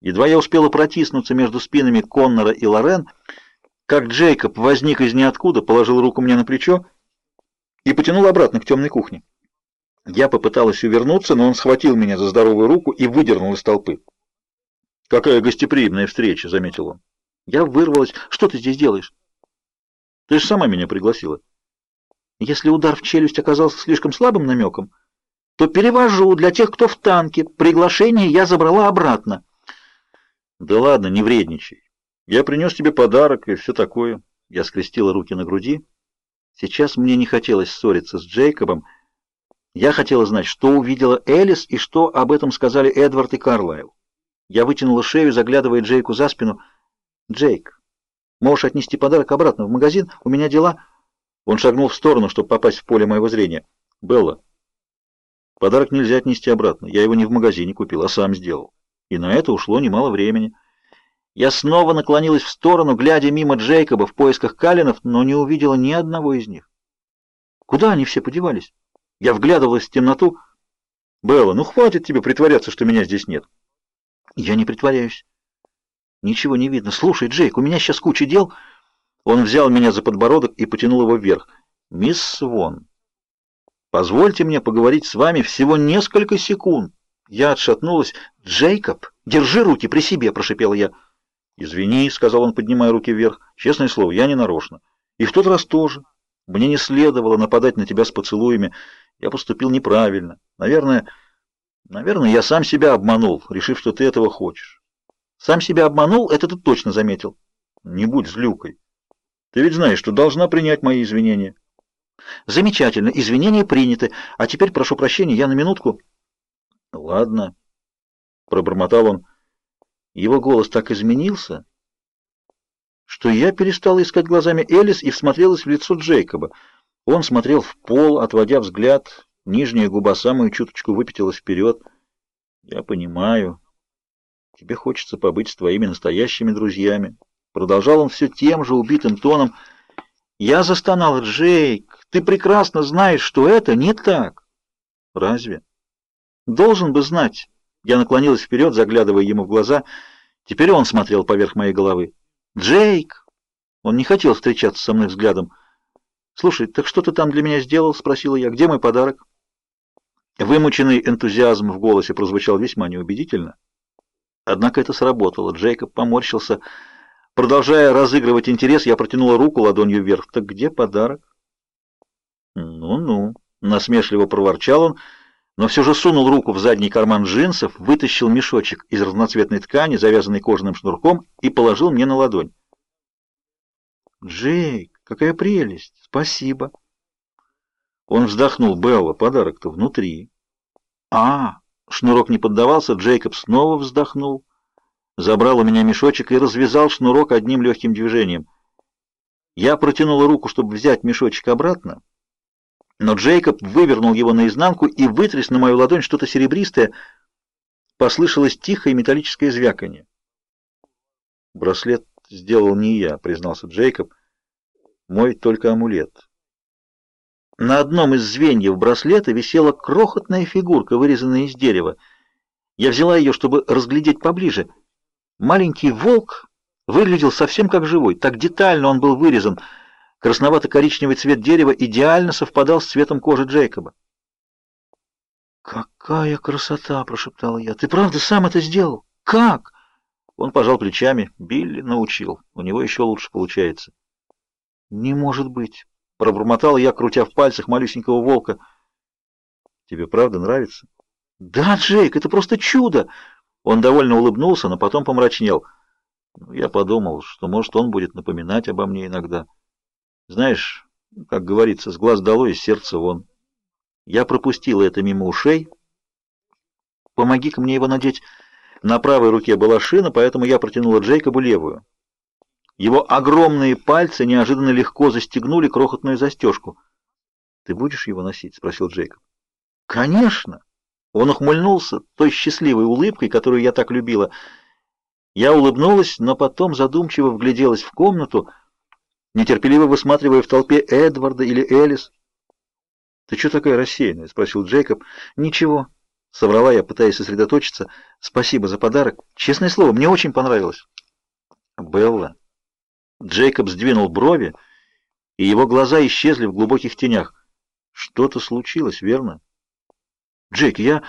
Едва я успела протиснуться между спинами Коннора и Лорен, как Джейкоб возник из ниоткуда, положил руку мне на плечо и потянул обратно к темной кухне. Я попыталась увернуться, но он схватил меня за здоровую руку и выдернул из толпы. «Какая гостеприимная встреча», — заметил он. Я вырвалась. «Что ты здесь делаешь?» «Ты же сама меня пригласила». «Если удар в челюсть оказался слишком слабым намеком, то перевожу для тех, кто в танке. Приглашение я забрала обратно». «Да ладно, не вредничай. Я принес тебе подарок и все такое». Я скрестила руки на груди. Сейчас мне не хотелось ссориться с Джейкобом. Я хотела знать, что увидела Элис и что об этом сказали Эдвард и Карлайл. Я вытянула шею, заглядывая Джейку за спину. «Джейк, можешь отнести подарок обратно в магазин? У меня дела...» Он шагнул в сторону, чтобы попасть в поле моего зрения. «Белла, подарок нельзя отнести обратно. Я его не в магазине купил, а сам сделал. И на это ушло немало времени». Я снова наклонилась в сторону, глядя мимо Джейкоба в поисках Калинов, но не увидела ни одного из них. Куда они все подевались? Я вглядывалась в темноту. «Белла, ну хватит тебе притворяться, что меня здесь нет». «Я не притворяюсь». «Ничего не видно. Слушай, Джейк, у меня сейчас куча дел». Он взял меня за подбородок и потянул его вверх. «Мисс Свон, позвольте мне поговорить с вами всего несколько секунд». Я отшатнулась. «Джейкоб, держи руки при себе», — прошипела я. «Извини», — сказал он, поднимая руки вверх. «Честное слово, я не нарочно. И в тот раз тоже. Мне не следовало нападать на тебя с поцелуями. Я поступил неправильно. Наверное, наверное, я сам себя обманул, решив, что ты этого хочешь. Сам себя обманул, это ты точно заметил. Не будь злюкой. Ты ведь знаешь, что должна принять мои извинения. Замечательно, извинения приняты. А теперь прошу прощения, я на минутку. Ладно, пробормотал он. Его голос так изменился, что я перестала искать глазами Элис и всмотрелась в лицо Джейкоба. Он смотрел в пол, отводя взгляд, нижняя губа самую чуточку выпятилась вперед. «Я понимаю. Тебе хочется побыть с твоими настоящими друзьями». Продолжал он все тем же убитым тоном. «Я застонал, Джейк, ты прекрасно знаешь, что это не так». «Разве?» «Должен бы знать». Я наклонилась вперед, заглядывая ему в глаза. Теперь он смотрел поверх моей головы. «Джейк!» Он не хотел встречаться со мной взглядом. «Слушай, так что ты там для меня сделал?» — спросила я. «Где мой подарок?» Вымученный энтузиазм в голосе прозвучал весьма неубедительно. Однако это сработало. Джейкоб поморщился. Продолжая разыгрывать интерес, я протянула руку ладонью вверх. «Так где подарок?» «Ну-ну», — насмешливо проворчал он, — но все же сунул руку в задний карман джинсов, вытащил мешочек из разноцветной ткани, завязанный кожаным шнурком, и положил мне на ладонь. «Джейк, какая прелесть! Спасибо!» Он вздохнул. «Белла, подарок-то внутри». «А!» Шнурок не поддавался, Джейкоб снова вздохнул, забрал у меня мешочек и развязал шнурок одним легким движением. Я протянула руку, чтобы взять мешочек обратно, но Джейкоб вывернул его наизнанку и вытряс на мою ладонь что-то серебристое. Послышалось тихое металлическое звяканье. «Браслет сделал не я», — признался Джейкоб. «Мой только амулет». На одном из звеньев браслета висела крохотная фигурка, вырезанная из дерева. Я взяла ее, чтобы разглядеть поближе. Маленький волк выглядел совсем как живой, так детально он был вырезан — Красновато-коричневый цвет дерева идеально совпадал с цветом кожи Джейкоба. «Какая красота!» — прошептала я. «Ты правда сам это сделал? Как?» Он пожал плечами. Билли научил. У него еще лучше получается. «Не может быть!» — пробормотал я, крутя в пальцах малюсенького волка. «Тебе правда нравится?» «Да, Джейк, это просто чудо!» Он довольно улыбнулся, но потом помрачнел. Ну, я подумал, что, может, он будет напоминать обо мне иногда. Знаешь, как говорится, с глаз долой, из сердца вон. Я пропустила это мимо ушей. Помоги-ка мне его надеть. На правой руке была шина, поэтому я протянула Джейкобу левую. Его огромные пальцы неожиданно легко застегнули крохотную застежку. «Ты будешь его носить?» — спросил Джейкоб. «Конечно!» Он ухмыльнулся той счастливой улыбкой, которую я так любила. Я улыбнулась, но потом задумчиво вгляделась в комнату — нетерпеливо высматривая в толпе Эдварда или Элис. «Ты что такая рассеянная?» — спросил Джейкоб. «Ничего. — соврала я, пытаясь сосредоточиться. «Спасибо за подарок. Честное слово, мне очень понравилось». «Белла». Джейкоб сдвинул брови, и его глаза исчезли в глубоких тенях. «Что-то случилось, верно?» «Джейк, я...»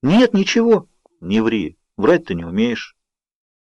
«Нет, ничего». «Не ври. Врать ты не умеешь».